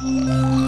Música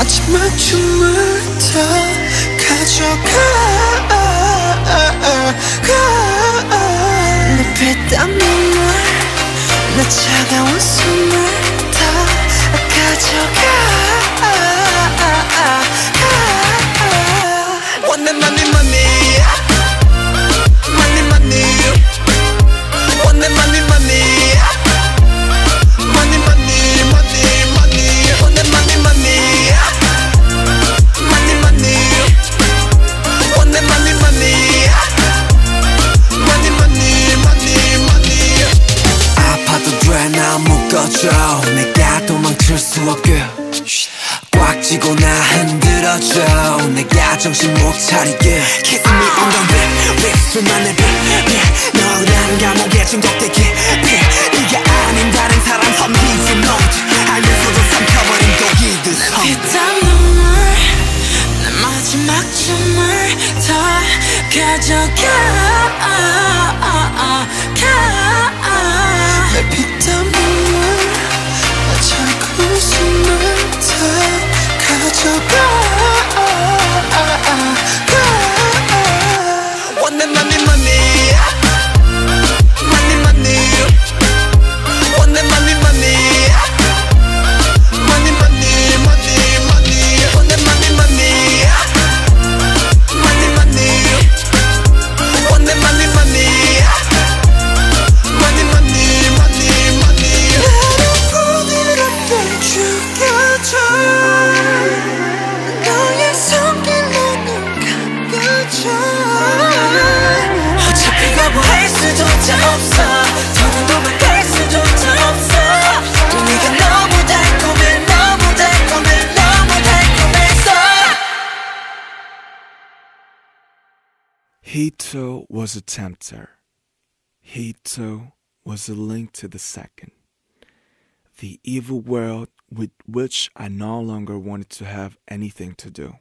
마지막 춤을 다 가져가 가. 내 피땀 눈물 내 차가 묶어줘 내가 도망칠 수 없게. 꽉 쥐고 나 흔들어줘. 내가 정신 못 차리게. Kiss me on the lip, lip 술만의 빛, 빛 너라는 감옥에 중독되게. 빛 네가 아닌 다른 사람 섬기지 못 알면서도 삼켜버린 독이듯 피땀 눈물 내 마지막 춤을 다 가져가. 가. 내 피땀 You. He too was a tempter. He too was a link to the second. The evil world with which I no longer wanted to have anything to do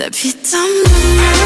La vie d'un